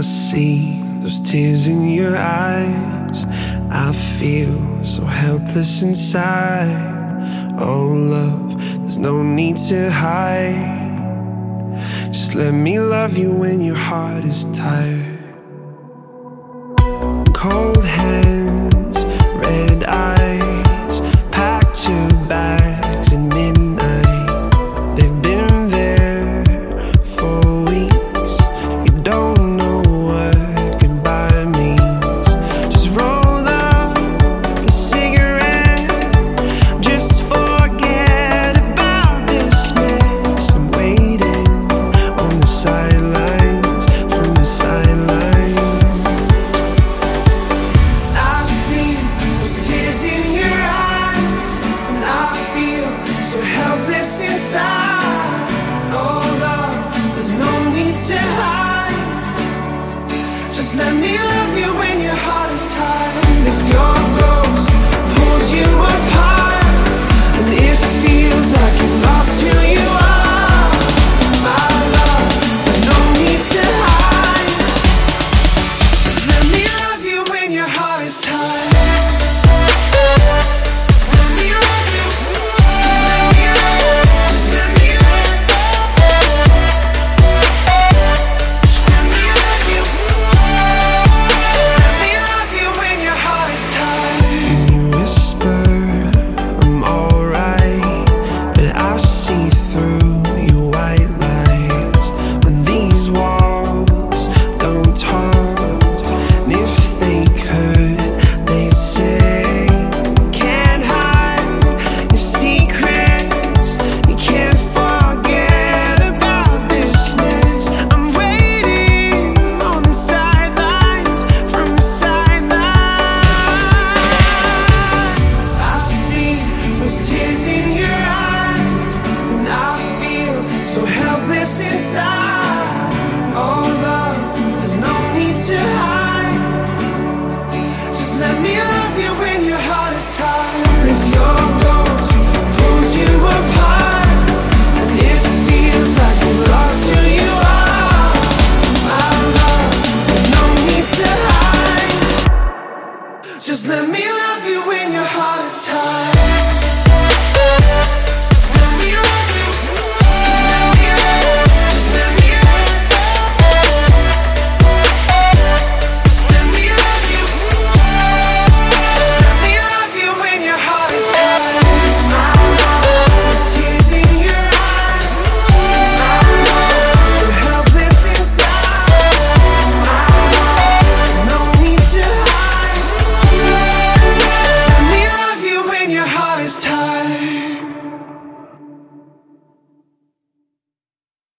I see those tears in your eyes. I feel so helpless inside. Oh, love, there's no need to hide. Just let me love you when your heart is tired. Cold Oh, Just let me love you when your heart is tired Just let me